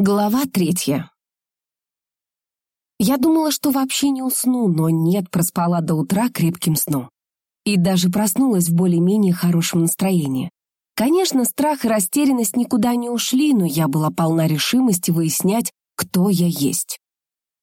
Глава третья. Я думала, что вообще не усну, но нет, проспала до утра крепким сном. И даже проснулась в более-менее хорошем настроении. Конечно, страх и растерянность никуда не ушли, но я была полна решимости выяснять, кто я есть.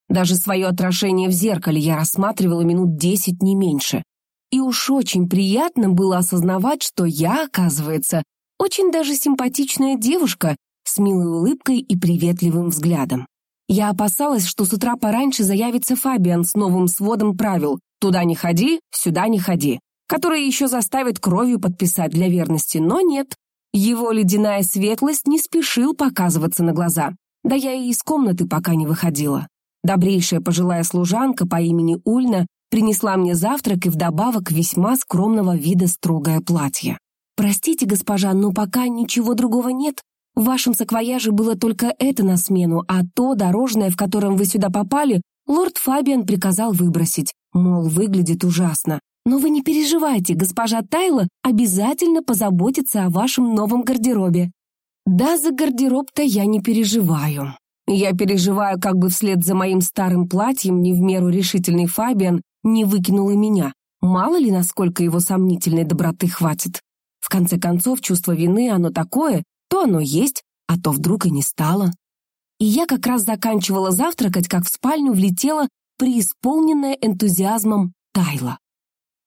Даже свое отражение в зеркале я рассматривала минут десять, не меньше. И уж очень приятно было осознавать, что я, оказывается, очень даже симпатичная девушка, с милой улыбкой и приветливым взглядом. Я опасалась, что с утра пораньше заявится Фабиан с новым сводом правил «туда не ходи, сюда не ходи», который еще заставит кровью подписать для верности, но нет. Его ледяная светлость не спешил показываться на глаза. Да я и из комнаты пока не выходила. Добрейшая пожилая служанка по имени Ульна принесла мне завтрак и вдобавок весьма скромного вида строгое платье. «Простите, госпожа, но пока ничего другого нет», в вашем саквояже было только это на смену, а то дорожное, в котором вы сюда попали, лорд Фабиан приказал выбросить, мол, выглядит ужасно. Но вы не переживайте, госпожа Тайла обязательно позаботится о вашем новом гардеробе. Да, за гардероб-то я не переживаю. Я переживаю, как бы вслед за моим старым платьем не в меру решительный Фабиан не выкинул и меня. Мало ли, насколько его сомнительной доброты хватит. В конце концов, чувство вины, оно такое, то оно есть, а то вдруг и не стало. И я как раз заканчивала завтракать, как в спальню влетела преисполненная энтузиазмом Тайла.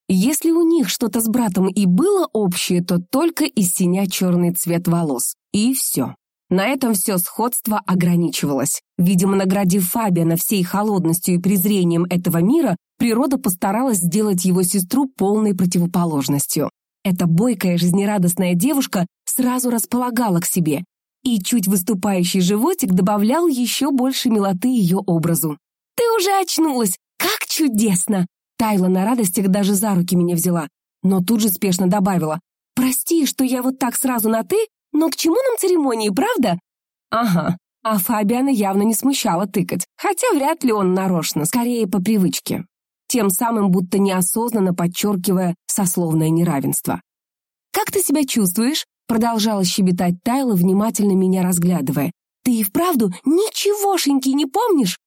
Если у них что-то с братом и было общее, то только и синя черный цвет волос. И все. На этом все сходство ограничивалось. Видимо, наградив Фабиана всей холодностью и презрением этого мира, природа постаралась сделать его сестру полной противоположностью. Эта бойкая, жизнерадостная девушка сразу располагала к себе, и чуть выступающий животик добавлял еще больше милоты ее образу. «Ты уже очнулась! Как чудесно!» Тайла на радостях даже за руки меня взяла, но тут же спешно добавила. «Прости, что я вот так сразу на «ты», но к чему нам церемонии, правда?» «Ага, а Фабиана явно не смущала тыкать, хотя вряд ли он нарочно, скорее по привычке тем самым будто неосознанно подчеркивая сословное неравенство. «Как ты себя чувствуешь?» — продолжала щебетать Тайла, внимательно меня разглядывая. «Ты и вправду ничегошеньки не помнишь?»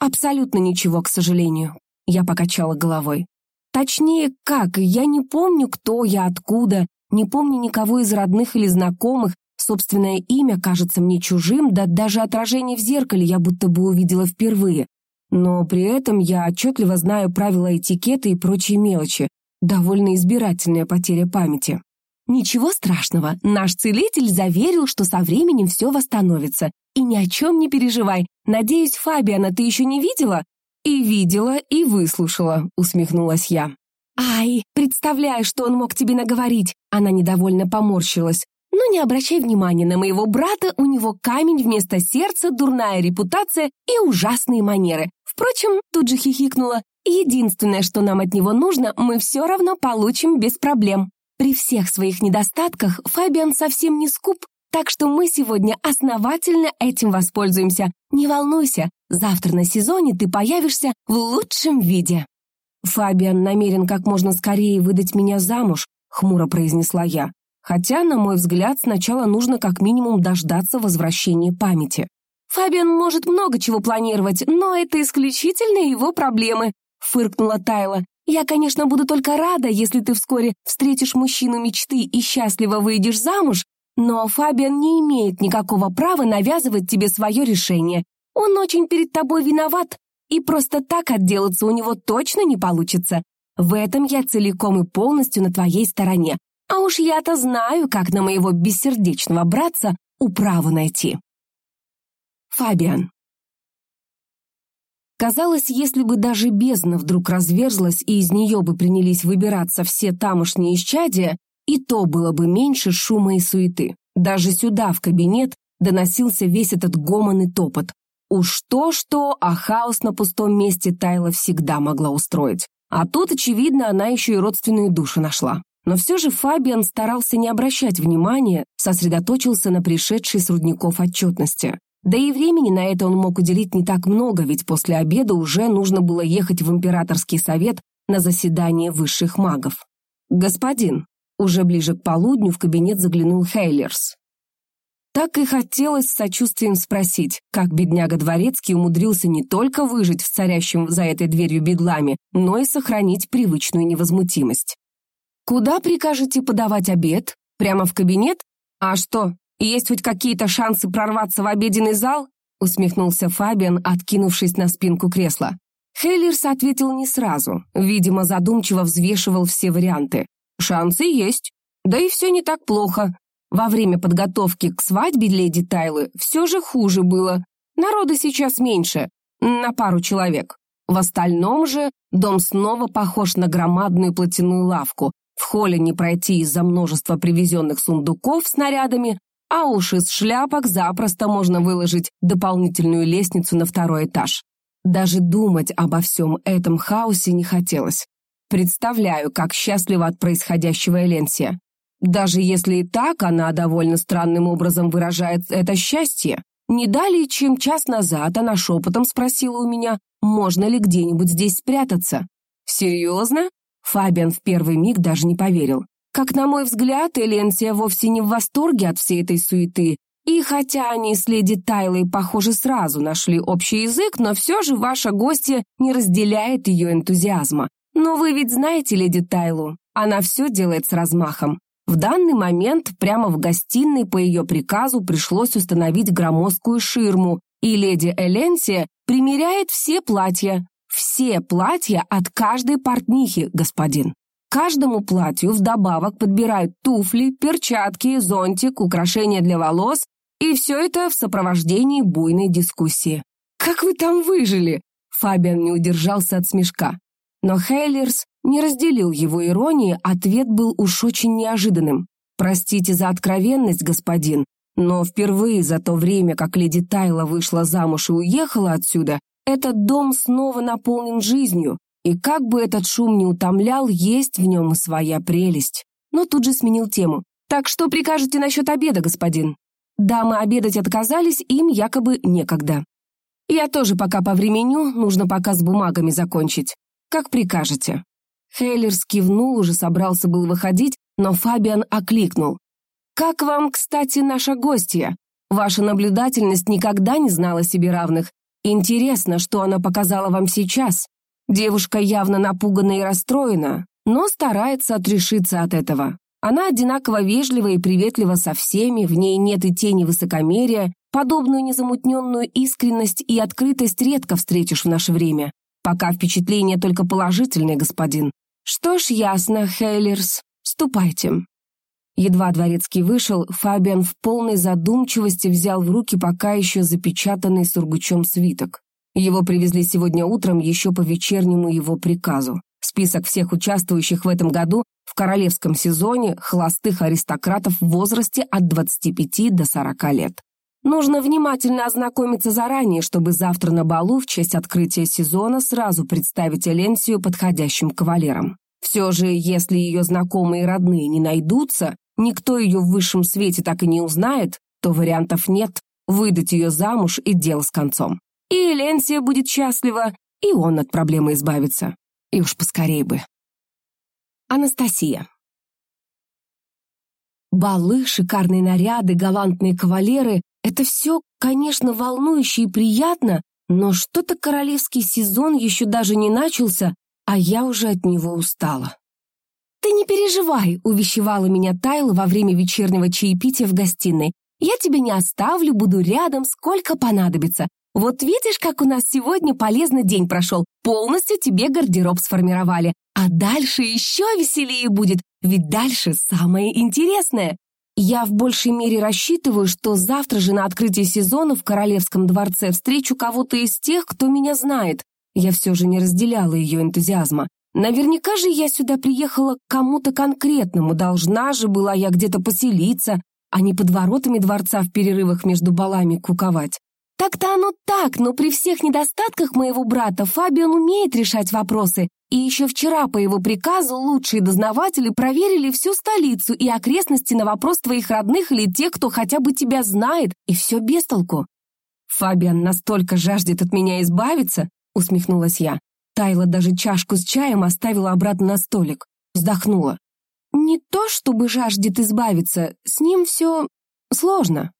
«Абсолютно ничего, к сожалению», — я покачала головой. «Точнее, как, я не помню, кто я, откуда, не помню никого из родных или знакомых, собственное имя кажется мне чужим, да даже отражение в зеркале я будто бы увидела впервые. Но при этом я отчетливо знаю правила этикета и прочие мелочи. Довольно избирательная потеря памяти. Ничего страшного, наш целитель заверил, что со временем все восстановится. И ни о чем не переживай. Надеюсь, Фабиана ты еще не видела? И видела, и выслушала, усмехнулась я. «Ай, представляю, что он мог тебе наговорить!» Она недовольно поморщилась. Но не обращай внимания на моего брата, у него камень вместо сердца, дурная репутация и ужасные манеры. Впрочем, тут же хихикнула. Единственное, что нам от него нужно, мы все равно получим без проблем. При всех своих недостатках Фабиан совсем не скуп, так что мы сегодня основательно этим воспользуемся. Не волнуйся, завтра на сезоне ты появишься в лучшем виде. Фабиан намерен как можно скорее выдать меня замуж, хмуро произнесла я. Хотя, на мой взгляд, сначала нужно как минимум дождаться возвращения памяти. «Фабиан может много чего планировать, но это исключительно его проблемы», — фыркнула Тайла. «Я, конечно, буду только рада, если ты вскоре встретишь мужчину мечты и счастливо выйдешь замуж, но Фабиан не имеет никакого права навязывать тебе свое решение. Он очень перед тобой виноват, и просто так отделаться у него точно не получится. В этом я целиком и полностью на твоей стороне. А уж я-то знаю, как на моего бессердечного братца управу найти. Фабиан. Казалось, если бы даже бездна вдруг разверзлась и из нее бы принялись выбираться все тамошние исчадия, и то было бы меньше шума и суеты. Даже сюда, в кабинет, доносился весь этот гомон и топот. Уж то-что, а хаос на пустом месте Тайла всегда могла устроить. А тут, очевидно, она еще и родственную душу нашла. Но все же Фабиан старался не обращать внимания, сосредоточился на пришедшей с рудников отчетности. Да и времени на это он мог уделить не так много, ведь после обеда уже нужно было ехать в императорский совет на заседание высших магов. «Господин», уже ближе к полудню в кабинет заглянул Хейлерс. Так и хотелось с сочувствием спросить, как бедняга Дворецкий умудрился не только выжить в царящем за этой дверью бедламе, но и сохранить привычную невозмутимость. «Куда прикажете подавать обед? Прямо в кабинет? А что, есть хоть какие-то шансы прорваться в обеденный зал?» усмехнулся Фабиан, откинувшись на спинку кресла. Хейлерс ответил не сразу, видимо, задумчиво взвешивал все варианты. «Шансы есть. Да и все не так плохо. Во время подготовки к свадьбе леди Тайлы все же хуже было. Народа сейчас меньше, на пару человек. В остальном же дом снова похож на громадную платяную лавку. В холле не пройти из-за множества привезенных сундуков с снарядами, а уж из шляпок запросто можно выложить дополнительную лестницу на второй этаж. Даже думать обо всем этом хаосе не хотелось. Представляю, как счастлива от происходящего Эленсия. Даже если и так она довольно странным образом выражает это счастье. Не далее, чем час назад она шепотом спросила у меня, можно ли где-нибудь здесь спрятаться. «Серьезно?» Фабиан в первый миг даже не поверил. Как на мой взгляд, Эленсия вовсе не в восторге от всей этой суеты, и хотя они с леди Тайлой, похоже, сразу нашли общий язык, но все же ваша гостья не разделяет ее энтузиазма. Но вы ведь знаете леди Тайлу, она все делает с размахом. В данный момент прямо в гостиной по ее приказу пришлось установить громоздкую ширму, и леди Эленсия примеряет все платья. Все платья от каждой портнихи, господин. Каждому платью вдобавок подбирают туфли, перчатки, зонтик, украшения для волос, и все это в сопровождении буйной дискуссии. «Как вы там выжили?» Фабиан не удержался от смешка. Но Хейлерс не разделил его иронии, ответ был уж очень неожиданным. «Простите за откровенность, господин, но впервые за то время, как леди Тайла вышла замуж и уехала отсюда, этот дом снова наполнен жизнью, и как бы этот шум не утомлял, есть в нем и своя прелесть». Но тут же сменил тему. «Так что прикажете насчет обеда, господин?» Дамы обедать отказались, им якобы некогда. «Я тоже пока повременю, нужно пока с бумагами закончить. Как прикажете». Хейлерс кивнул, уже собрался был выходить, но Фабиан окликнул. «Как вам, кстати, наша гостья? Ваша наблюдательность никогда не знала себе равных. Интересно, что она показала вам сейчас. Девушка явно напугана и расстроена, но старается отрешиться от этого. Она одинаково вежлива и приветлива со всеми, в ней нет и тени высокомерия, подобную незамутненную искренность и открытость редко встретишь в наше время. Пока впечатление только положительное, господин. «Что ж, ясно, Хейлерс. Ступайте». Едва дворецкий вышел, Фабиан в полной задумчивости взял в руки пока еще запечатанный сургучом свиток. Его привезли сегодня утром еще по вечернему его приказу. Список всех участвующих в этом году в королевском сезоне холостых аристократов в возрасте от 25 до 40 лет. Нужно внимательно ознакомиться заранее, чтобы завтра на балу в честь открытия сезона сразу представить Эленсию подходящим кавалером. Все же, если ее знакомые и родные не найдутся, никто ее в высшем свете так и не узнает, то вариантов нет, выдать ее замуж и дело с концом. И Эленсия будет счастлива, и он от проблемы избавится. И уж поскорей бы. Анастасия. Балы, шикарные наряды, галантные кавалеры это все, конечно, волнующе и приятно, но что-то королевский сезон еще даже не начался, а я уже от него устала. «Ты не переживай», — увещевала меня Тайла во время вечернего чаепития в гостиной. «Я тебя не оставлю, буду рядом, сколько понадобится. Вот видишь, как у нас сегодня полезный день прошел. Полностью тебе гардероб сформировали. А дальше еще веселее будет, ведь дальше самое интересное. Я в большей мере рассчитываю, что завтра же на открытии сезона в Королевском дворце встречу кого-то из тех, кто меня знает. Я все же не разделяла ее энтузиазма. Наверняка же я сюда приехала к кому-то конкретному, должна же была я где-то поселиться, а не под воротами дворца в перерывах между балами куковать. Так-то оно так, но при всех недостатках моего брата Фабиан умеет решать вопросы, и еще вчера по его приказу лучшие дознаватели проверили всю столицу и окрестности на вопрос твоих родных или тех, кто хотя бы тебя знает, и все без толку. «Фабиан настолько жаждет от меня избавиться», — усмехнулась я. Тайла даже чашку с чаем оставила обратно на столик. Вздохнула. «Не то, чтобы жаждет избавиться, с ним все сложно.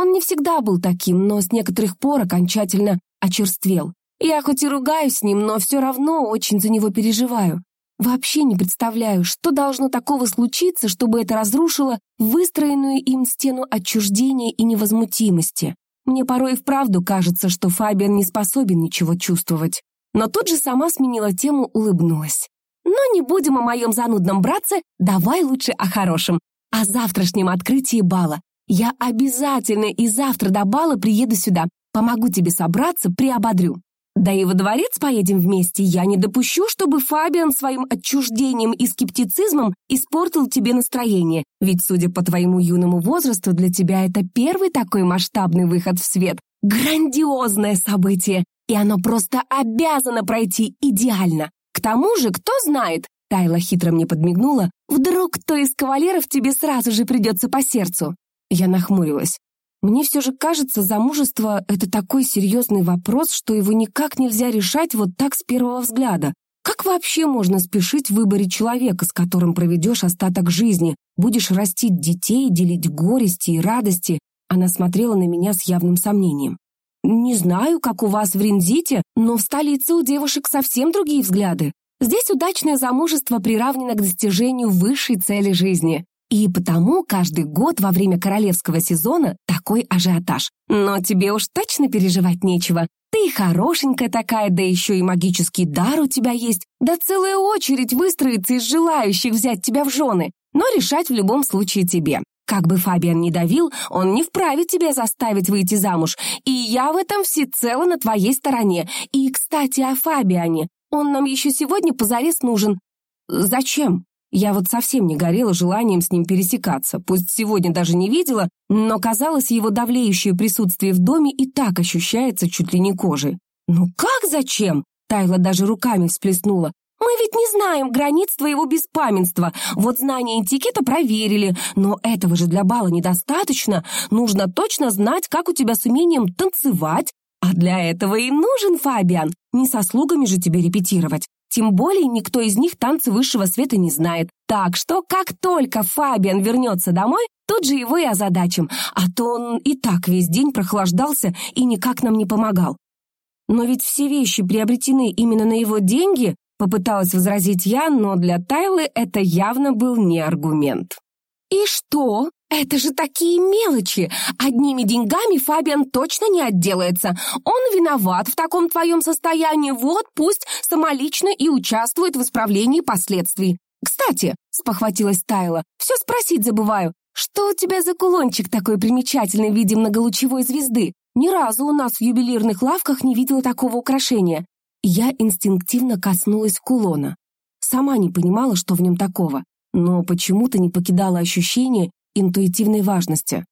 Он не всегда был таким, но с некоторых пор окончательно очерствел. Я хоть и ругаюсь с ним, но все равно очень за него переживаю. Вообще не представляю, что должно такого случиться, чтобы это разрушило выстроенную им стену отчуждения и невозмутимости. Мне порой и вправду кажется, что Фабиан не способен ничего чувствовать. Но тут же сама сменила тему, улыбнулась. Но не будем о моем занудном братце, давай лучше о хорошем. О завтрашнем открытии бала. Я обязательно и завтра до бала приеду сюда. Помогу тебе собраться, приободрю. Да и во дворец поедем вместе. Я не допущу, чтобы Фабиан своим отчуждением и скептицизмом испортил тебе настроение. Ведь, судя по твоему юному возрасту, для тебя это первый такой масштабный выход в свет. Грандиозное событие. И оно просто обязано пройти идеально. К тому же, кто знает, Тайла хитро мне подмигнула, вдруг кто из кавалеров тебе сразу же придется по сердцу. Я нахмурилась. Мне все же кажется, замужество — это такой серьезный вопрос, что его никак нельзя решать вот так с первого взгляда. Как вообще можно спешить в выборе человека, с которым проведешь остаток жизни, будешь растить детей, делить горести и радости? Она смотрела на меня с явным сомнением. Не знаю, как у вас в Ринзите, но в столице у девушек совсем другие взгляды. Здесь удачное замужество приравнено к достижению высшей цели жизни. И потому каждый год во время королевского сезона такой ажиотаж. Но тебе уж точно переживать нечего. Ты хорошенькая такая, да еще и магический дар у тебя есть. Да целая очередь выстроится из желающих взять тебя в жены. Но решать в любом случае тебе. Как бы Фабиан ни давил, он не вправе тебя заставить выйти замуж. И я в этом всецело на твоей стороне. И, кстати, о Фабиане. Он нам еще сегодня позарез нужен. Зачем? Я вот совсем не горела желанием с ним пересекаться, пусть сегодня даже не видела, но, казалось, его давлеющее присутствие в доме и так ощущается чуть ли не кожей. «Ну как зачем?» Тайла даже руками всплеснула. «Мы ведь не знаем границ твоего беспамятства. Вот знания этикета проверили, но этого же для бала недостаточно. Нужно точно знать, как у тебя с умением танцевать. А для этого и нужен Фабиан. Не со слугами же тебе репетировать. Тем более никто из них танцы высшего света не знает. Так что, как только Фабиан вернется домой, тут же его и озадачим, а то он и так весь день прохлаждался и никак нам не помогал. Но ведь все вещи приобретены именно на его деньги, попыталась возразить я, но для Тайлы это явно был не аргумент. «И что? Это же такие мелочи! Одними деньгами Фабиан точно не отделается. Он виноват в таком твоем состоянии, вот пусть самолично и участвует в исправлении последствий. Кстати, спохватилась Тайла, все спросить забываю. Что у тебя за кулончик такой примечательный в виде многолучевой звезды? Ни разу у нас в ювелирных лавках не видела такого украшения. Я инстинктивно коснулась кулона. Сама не понимала, что в нем такого но почему-то не покидало ощущение интуитивной важности.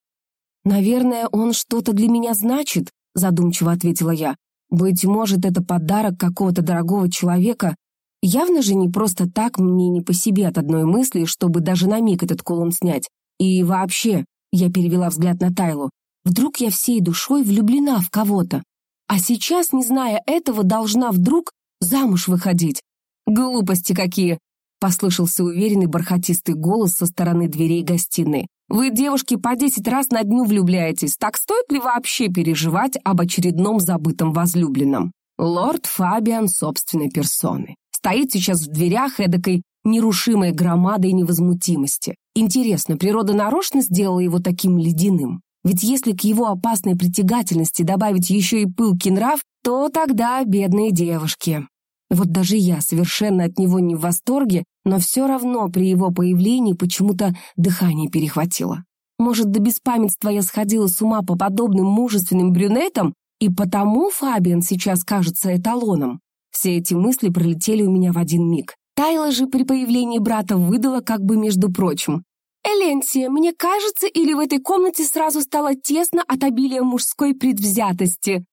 «Наверное, он что-то для меня значит», — задумчиво ответила я. «Быть может, это подарок какого-то дорогого человека. Явно же не просто так мне не по себе от одной мысли, чтобы даже на миг этот кулон снять. И вообще, я перевела взгляд на Тайлу, вдруг я всей душой влюблена в кого-то. А сейчас, не зная этого, должна вдруг замуж выходить. Глупости какие! Послышался уверенный бархатистый голос со стороны дверей гостиной. «Вы, девушки, по десять раз на дню влюбляетесь. Так стоит ли вообще переживать об очередном забытом возлюбленном?» Лорд Фабиан собственной персоны. Стоит сейчас в дверях эдакой нерушимой громадой невозмутимости. Интересно, природа нарочно сделала его таким ледяным? Ведь если к его опасной притягательности добавить еще и пылкий нрав, то тогда бедные девушки. Вот даже я совершенно от него не в восторге, но все равно при его появлении почему-то дыхание перехватило. Может, до беспамятства я сходила с ума по подобным мужественным брюнетам, и потому Фабиан сейчас кажется эталоном. Все эти мысли пролетели у меня в один миг. Тайла же при появлении брата выдала как бы между прочим. «Эленсия, мне кажется, или в этой комнате сразу стало тесно от обилия мужской предвзятости?»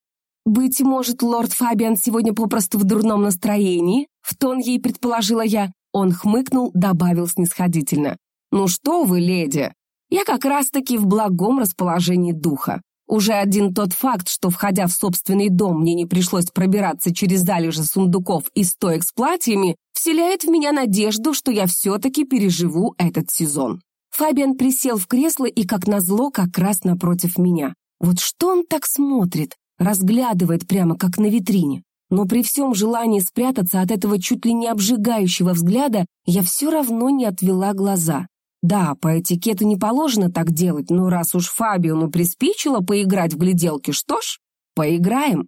«Быть может, лорд Фабиан сегодня попросту в дурном настроении?» В тон ей предположила я. Он хмыкнул, добавил снисходительно. «Ну что вы, леди, я как раз-таки в благом расположении духа. Уже один тот факт, что, входя в собственный дом, мне не пришлось пробираться через залежи сундуков и стоек с платьями, вселяет в меня надежду, что я все-таки переживу этот сезон». Фабиан присел в кресло и, как назло, как раз напротив меня. Вот что он так смотрит, разглядывает прямо как на витрине? Но при всем желании спрятаться от этого чуть ли не обжигающего взгляда, я все равно не отвела глаза. Да, по этикету не положено так делать, но раз уж Фабиону приспичило поиграть в гляделки, что ж, поиграем.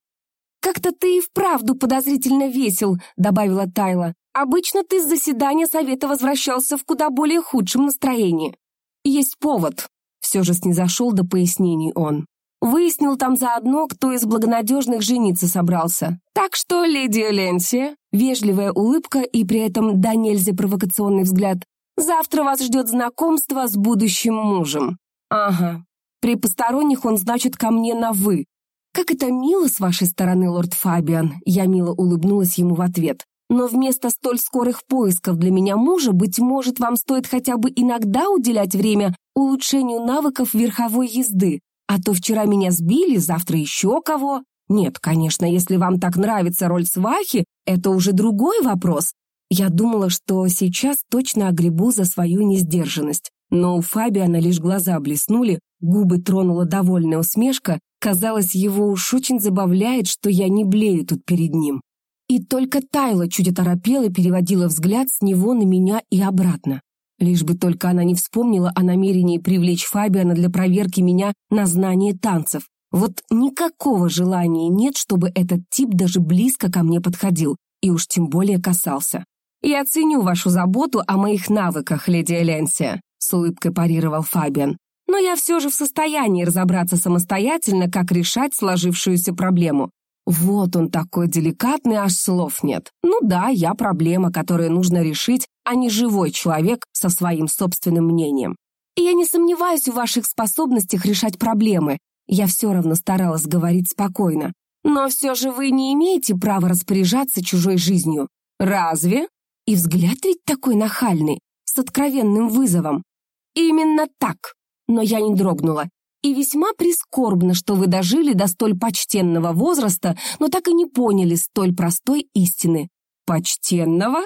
«Как-то ты и вправду подозрительно весел», — добавила Тайла. «Обычно ты с заседания совета возвращался в куда более худшем настроении». «Есть повод», — все же снизошел до пояснений он. Выяснил там заодно, кто из благонадежных жениться собрался. Так что, леди Эленсия, вежливая улыбка и при этом да нельзя провокационный взгляд, завтра вас ждет знакомство с будущим мужем. Ага, при посторонних он, значит, ко мне на «вы». Как это мило с вашей стороны, лорд Фабиан, я мило улыбнулась ему в ответ. Но вместо столь скорых поисков для меня мужа, быть может, вам стоит хотя бы иногда уделять время улучшению навыков верховой езды. А то вчера меня сбили, завтра еще кого. Нет, конечно, если вам так нравится роль свахи, это уже другой вопрос. Я думала, что сейчас точно огребу за свою несдержанность. Но у Фабиана лишь глаза блеснули, губы тронула довольная усмешка. Казалось, его уж очень забавляет, что я не блею тут перед ним. И только Тайла чуть оторопела и переводила взгляд с него на меня и обратно. Лишь бы только она не вспомнила о намерении привлечь Фабиана для проверки меня на знание танцев. Вот никакого желания нет, чтобы этот тип даже близко ко мне подходил, и уж тем более касался. «Я ценю вашу заботу о моих навыках, леди Эленсия», с улыбкой парировал Фабиан. «Но я все же в состоянии разобраться самостоятельно, как решать сложившуюся проблему. Вот он такой деликатный, аж слов нет. Ну да, я проблема, которую нужно решить, а не живой человек со своим собственным мнением. И я не сомневаюсь в ваших способностях решать проблемы. Я все равно старалась говорить спокойно. Но все же вы не имеете права распоряжаться чужой жизнью. Разве? И взгляд ведь такой нахальный, с откровенным вызовом. Именно так. Но я не дрогнула. И весьма прискорбно, что вы дожили до столь почтенного возраста, но так и не поняли столь простой истины. Почтенного?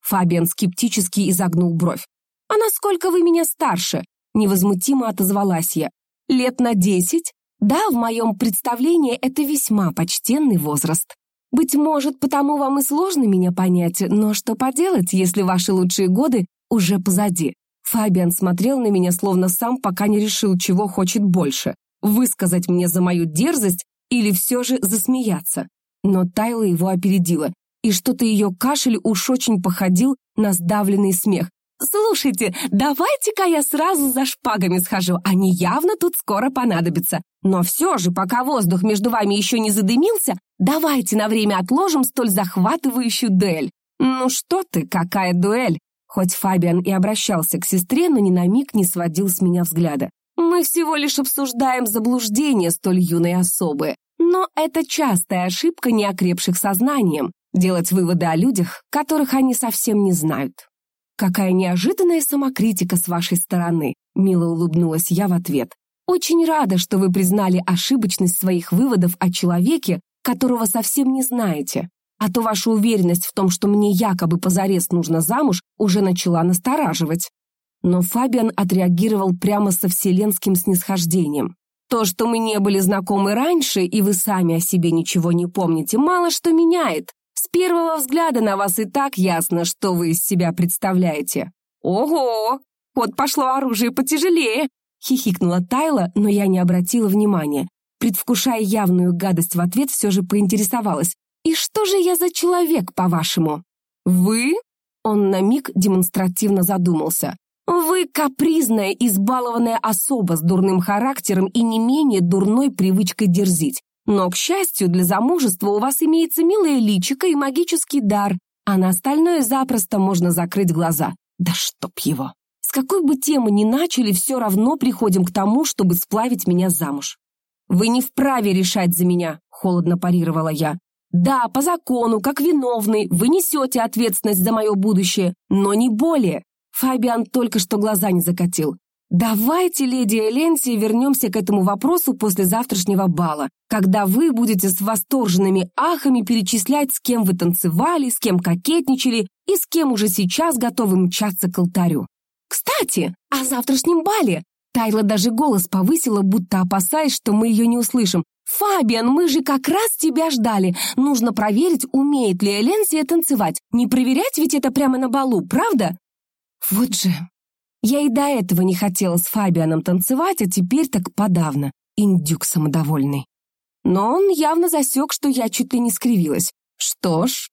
Фабиан скептически изогнул бровь. «А насколько вы меня старше?» Невозмутимо отозвалась я. «Лет на десять? Да, в моем представлении это весьма почтенный возраст. Быть может, потому вам и сложно меня понять, но что поделать, если ваши лучшие годы уже позади? Фабиан смотрел на меня, словно сам пока не решил, чего хочет больше. Высказать мне за мою дерзость или все же засмеяться. Но Тайла его опередила, и что-то ее кашель уж очень походил на сдавленный смех. «Слушайте, давайте-ка я сразу за шпагами схожу, они явно тут скоро понадобятся. Но все же, пока воздух между вами еще не задымился, давайте на время отложим столь захватывающую дуэль». «Ну что ты, какая дуэль? Хоть Фабиан и обращался к сестре, но ни на миг не сводил с меня взгляда. «Мы всего лишь обсуждаем заблуждение столь юной особы. Но это частая ошибка неокрепших сознанием – делать выводы о людях, которых они совсем не знают». «Какая неожиданная самокритика с вашей стороны», – мило улыбнулась я в ответ. «Очень рада, что вы признали ошибочность своих выводов о человеке, которого совсем не знаете. А то ваша уверенность в том, что мне якобы позарез нужно замуж, уже начала настораживать. Но Фабиан отреагировал прямо со вселенским снисхождением. То, что мы не были знакомы раньше, и вы сами о себе ничего не помните, мало что меняет. С первого взгляда на вас и так ясно, что вы из себя представляете. Ого! Вот пошло оружие потяжелее! Хихикнула Тайла, но я не обратила внимания. Предвкушая явную гадость в ответ, все же поинтересовалась. «И что же я за человек, по-вашему?» «Вы?» Он на миг демонстративно задумался. «Вы капризная, избалованная особа с дурным характером и не менее дурной привычкой дерзить. Но, к счастью, для замужества у вас имеется милая личико и магический дар, а на остальное запросто можно закрыть глаза. Да чтоб его! С какой бы темы ни начали, все равно приходим к тому, чтобы сплавить меня замуж. «Вы не вправе решать за меня», — холодно парировала я. Да, по закону, как виновный, вы несете ответственность за мое будущее, но не более. Фабиан только что глаза не закатил. Давайте, леди Эленсия, вернемся к этому вопросу после завтрашнего бала, когда вы будете с восторженными ахами перечислять, с кем вы танцевали, с кем кокетничали и с кем уже сейчас готовы мчаться к алтарю. Кстати, о завтрашнем бале. Тайла даже голос повысила, будто опасаясь, что мы ее не услышим. «Фабиан, мы же как раз тебя ждали. Нужно проверить, умеет ли Эленсия танцевать. Не проверять ведь это прямо на балу, правда?» Вот же. Я и до этого не хотела с Фабианом танцевать, а теперь так подавно. Индюк самодовольный. Но он явно засек, что я чуть ли не скривилась. Что ж,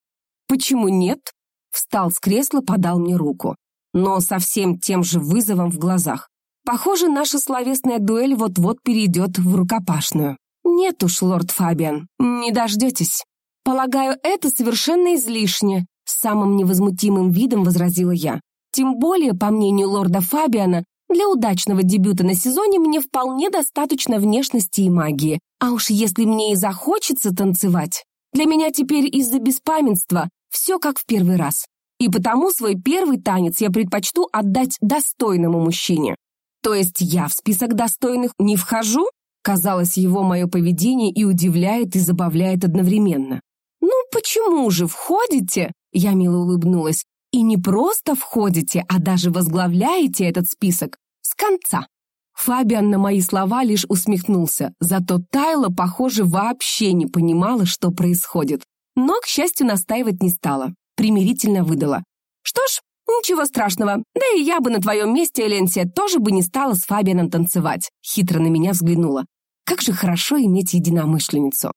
почему нет? Встал с кресла, подал мне руку. Но совсем тем же вызовом в глазах. Похоже, наша словесная дуэль вот-вот перейдет в рукопашную. Нет уж, лорд Фабиан, не дождетесь. Полагаю, это совершенно излишне, самым невозмутимым видом возразила я. Тем более, по мнению лорда Фабиана, для удачного дебюта на сезоне мне вполне достаточно внешности и магии. А уж если мне и захочется танцевать, для меня теперь из-за беспамятства все как в первый раз. И потому свой первый танец я предпочту отдать достойному мужчине. То есть я в список достойных не вхожу? Казалось, его мое поведение и удивляет, и забавляет одновременно. «Ну почему же входите?» Я мило улыбнулась. И не просто входите, а даже возглавляете этот список с конца. Фабиан на мои слова лишь усмехнулся, зато Тайла, похоже, вообще не понимала, что происходит. Но, к счастью, настаивать не стала. Примирительно выдала. «Что ж, ничего страшного. Да и я бы на твоем месте, Эленсия, тоже бы не стала с Фабианом танцевать». Хитро на меня взглянула. «Как же хорошо иметь единомышленницу».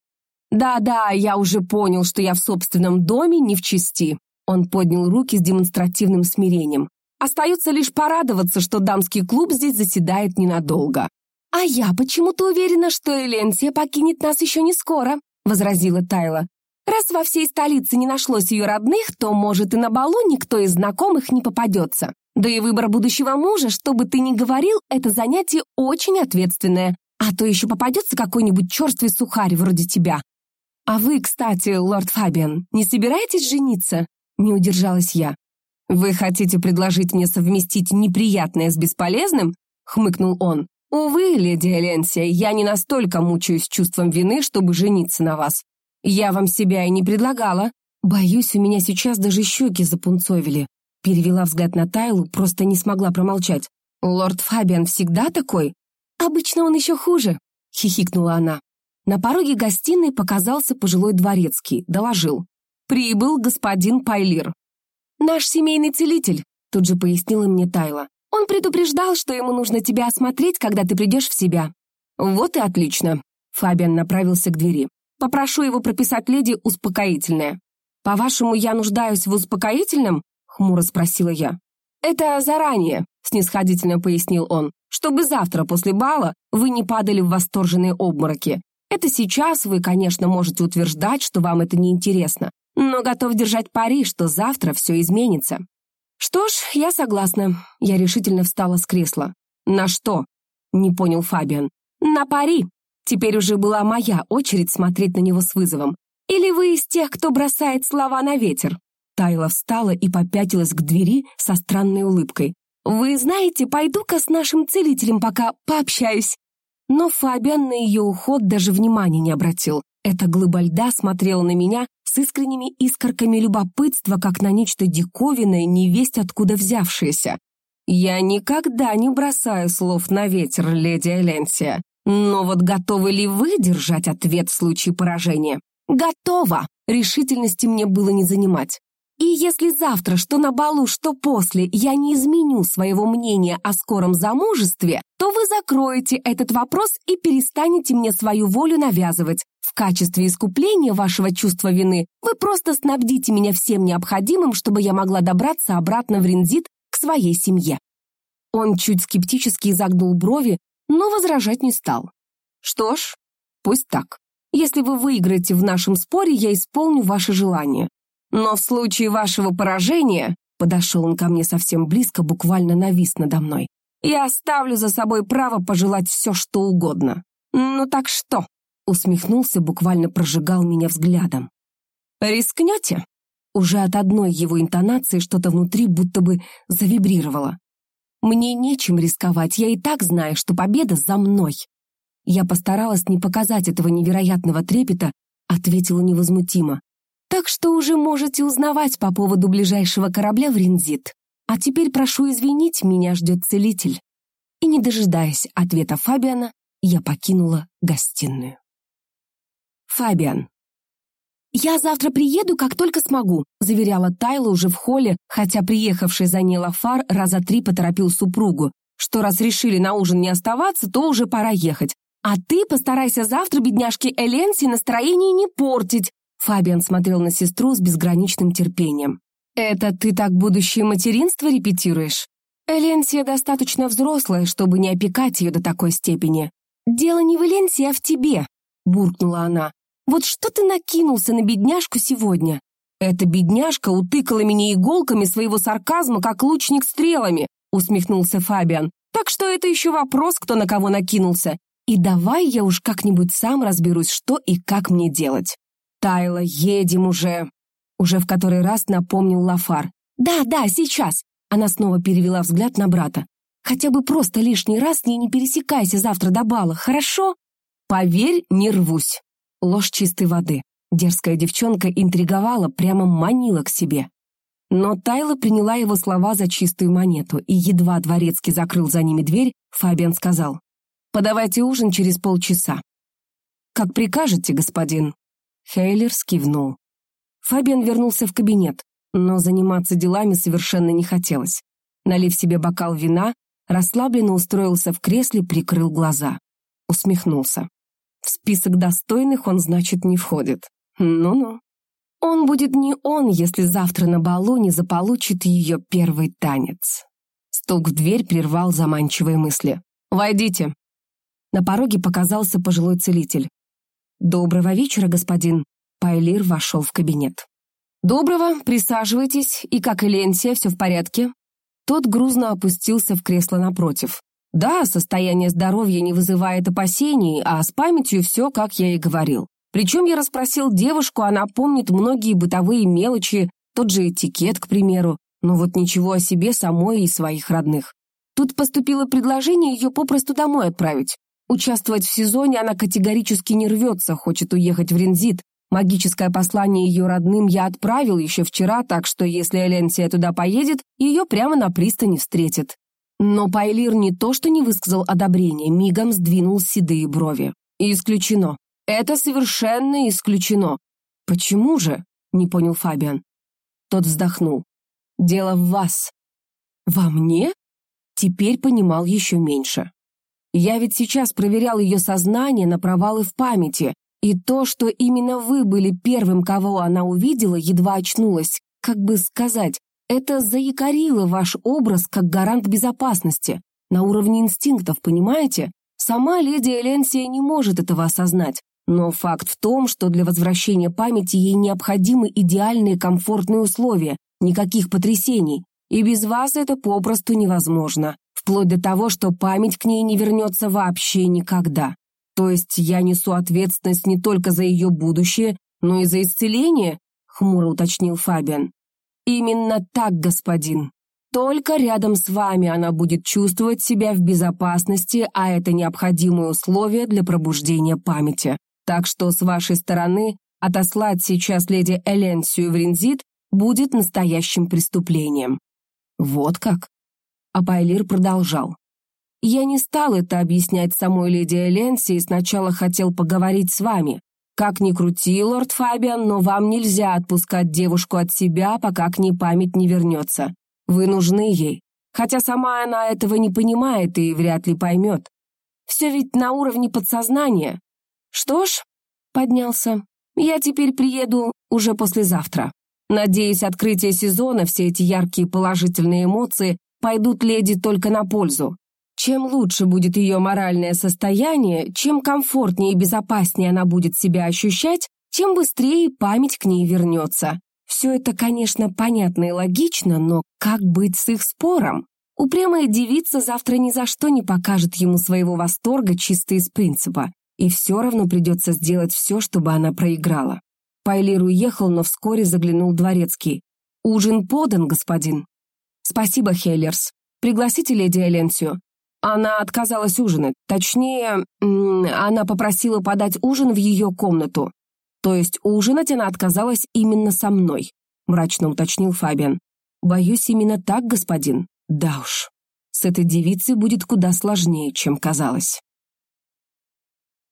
«Да-да, я уже понял, что я в собственном доме не в чести. Он поднял руки с демонстративным смирением. Остается лишь порадоваться, что дамский клуб здесь заседает ненадолго. «А я почему-то уверена, что Эленсия покинет нас еще не скоро», — возразила Тайла. «Раз во всей столице не нашлось ее родных, то, может, и на балу никто из знакомых не попадется. Да и выбор будущего мужа, что бы ты ни говорил, это занятие очень ответственное. А то еще попадется какой-нибудь черствый сухарь вроде тебя. А вы, кстати, лорд Фабиан, не собираетесь жениться?» Не удержалась я. «Вы хотите предложить мне совместить неприятное с бесполезным?» — хмыкнул он. «Увы, леди Эленсия, я не настолько мучаюсь чувством вины, чтобы жениться на вас. Я вам себя и не предлагала. Боюсь, у меня сейчас даже щеки запунцовили». Перевела взгляд на Тайлу, просто не смогла промолчать. «Лорд Фабиан всегда такой?» «Обычно он еще хуже», — хихикнула она. На пороге гостиной показался пожилой дворецкий, доложил. «Прибыл господин Пайлир». «Наш семейный целитель», — тут же пояснила мне Тайла. «Он предупреждал, что ему нужно тебя осмотреть, когда ты придешь в себя». «Вот и отлично», — Фабиан направился к двери. «Попрошу его прописать леди успокоительное». «По-вашему, я нуждаюсь в успокоительном?» — хмуро спросила я. «Это заранее», — снисходительно пояснил он, «чтобы завтра после бала вы не падали в восторженные обмороки. Это сейчас вы, конечно, можете утверждать, что вам это неинтересно, но готов держать пари, что завтра все изменится. Что ж, я согласна. Я решительно встала с кресла. На что? Не понял Фабиан. На пари. Теперь уже была моя очередь смотреть на него с вызовом. Или вы из тех, кто бросает слова на ветер? Тайла встала и попятилась к двери со странной улыбкой. «Вы знаете, пойду-ка с нашим целителем пока пообщаюсь». Но Фабиан на ее уход даже внимания не обратил. Эта глыба льда смотрела на меня с искренними искорками любопытства, как на нечто диковинное, невесть откуда взявшееся. «Я никогда не бросаю слов на ветер, леди Эленсия. Но вот готовы ли вы держать ответ в случае поражения?» «Готова!» Решительности мне было не занимать. И если завтра, что на балу, что после, я не изменю своего мнения о скором замужестве, то вы закроете этот вопрос и перестанете мне свою волю навязывать. В качестве искупления вашего чувства вины вы просто снабдите меня всем необходимым, чтобы я могла добраться обратно в Ринзит к своей семье». Он чуть скептически изогнул брови, но возражать не стал. «Что ж, пусть так. Если вы выиграете в нашем споре, я исполню ваше желание. Но в случае вашего поражения, подошел он ко мне совсем близко, буквально навис надо мной, я оставлю за собой право пожелать все, что угодно. Ну так что? Усмехнулся, буквально прожигал меня взглядом. Рискнете? Уже от одной его интонации что-то внутри будто бы завибрировало. Мне нечем рисковать, я и так знаю, что победа за мной. Я постаралась не показать этого невероятного трепета, ответила невозмутимо. Так что уже можете узнавать по поводу ближайшего корабля в Ринзит. А теперь прошу извинить, меня ждет целитель. и, не дожидаясь ответа Фабиана, я покинула гостиную. Фабиан. «Я завтра приеду, как только смогу», — заверяла Тайла уже в холле, хотя приехавший за ней Лафар раза три поторопил супругу, что раз решили на ужин не оставаться, то уже пора ехать. «А ты постарайся завтра бедняжке Эленси настроение не портить», Фабиан смотрел на сестру с безграничным терпением. «Это ты так будущее материнство репетируешь?» Эленсия достаточно взрослая, чтобы не опекать ее до такой степени. «Дело не в Эленсии, а в тебе», — буркнула она. «Вот что ты накинулся на бедняжку сегодня?» «Эта бедняжка утыкала меня иголками своего сарказма, как лучник стрелами», — усмехнулся Фабиан. «Так что это еще вопрос, кто на кого накинулся. И давай я уж как-нибудь сам разберусь, что и как мне делать». «Тайла, едем уже!» Уже в который раз напомнил Лафар. «Да, да, сейчас!» Она снова перевела взгляд на брата. «Хотя бы просто лишний раз с ней не пересекайся завтра до бала, хорошо?» «Поверь, не рвусь!» Ложь чистой воды. Дерзкая девчонка интриговала, прямо манила к себе. Но Тайла приняла его слова за чистую монету, и едва дворецкий закрыл за ними дверь, Фабиан сказал, «Подавайте ужин через полчаса». «Как прикажете, господин?» Хейлер скивнул. Фабиан вернулся в кабинет, но заниматься делами совершенно не хотелось. Налив себе бокал вина, расслабленно устроился в кресле, прикрыл глаза. Усмехнулся. В список достойных он, значит, не входит. Ну-ну. Он будет не он, если завтра на балу не заполучит ее первый танец. Стук в дверь прервал заманчивые мысли. «Войдите». На пороге показался пожилой целитель. «Доброго вечера, господин». Пайлир вошел в кабинет. «Доброго, присаживайтесь, и как и Ленсия, все в порядке?» Тот грузно опустился в кресло напротив. «Да, состояние здоровья не вызывает опасений, а с памятью все, как я и говорил. Причем я расспросил девушку, она помнит многие бытовые мелочи, тот же этикет, к примеру, но вот ничего о себе самой и своих родных. Тут поступило предложение ее попросту домой отправить. Участвовать в сезоне она категорически не рвется, хочет уехать в Рензит. Магическое послание ее родным я отправил еще вчера, так что если Эленсия туда поедет, ее прямо на пристани встретит. Но Пайлир не то что не высказал одобрения, мигом сдвинул седые брови. Исключено. Это совершенно исключено. Почему же? Не понял Фабиан. Тот вздохнул. Дело в вас. Во мне? Теперь понимал еще меньше. Я ведь сейчас проверял ее сознание на провалы в памяти, и то, что именно вы были первым, кого она увидела, едва очнулась, как бы сказать, это заякорило ваш образ как гарант безопасности, на уровне инстинктов, понимаете? Сама леди Эленсия не может этого осознать, но факт в том, что для возвращения памяти ей необходимы идеальные комфортные условия, никаких потрясений, и без вас это попросту невозможно вплоть до того, что память к ней не вернется вообще никогда. То есть я несу ответственность не только за ее будущее, но и за исцеление, хмуро уточнил Фабиан. Именно так, господин. Только рядом с вами она будет чувствовать себя в безопасности, а это необходимое условие для пробуждения памяти. Так что с вашей стороны отослать сейчас леди Эленсию в Рензит будет настоящим преступлением. Вот как? А Байлир продолжал. «Я не стал это объяснять самой леди Эленси и сначала хотел поговорить с вами. Как ни крути, лорд Фабиан, но вам нельзя отпускать девушку от себя, пока к ней память не вернется. Вы нужны ей. Хотя сама она этого не понимает и вряд ли поймет. Все ведь на уровне подсознания. Что ж, поднялся, я теперь приеду уже послезавтра. Надеюсь, открытие сезона, все эти яркие положительные эмоции пойдут леди только на пользу. Чем лучше будет ее моральное состояние, чем комфортнее и безопаснее она будет себя ощущать, тем быстрее память к ней вернется. Все это, конечно, понятно и логично, но как быть с их спором? Упрямая девица завтра ни за что не покажет ему своего восторга чисто из принципа, и все равно придется сделать все, чтобы она проиграла. Пайлир уехал, но вскоре заглянул дворецкий. «Ужин подан, господин». «Спасибо, Хейлерс. Пригласите леди Эленсию». Она отказалась ужинать. Точнее, она попросила подать ужин в ее комнату. То есть ужинать она отказалась именно со мной, мрачно уточнил Фабиан. Боюсь, именно так, господин. Да уж. С этой девицей будет куда сложнее, чем казалось.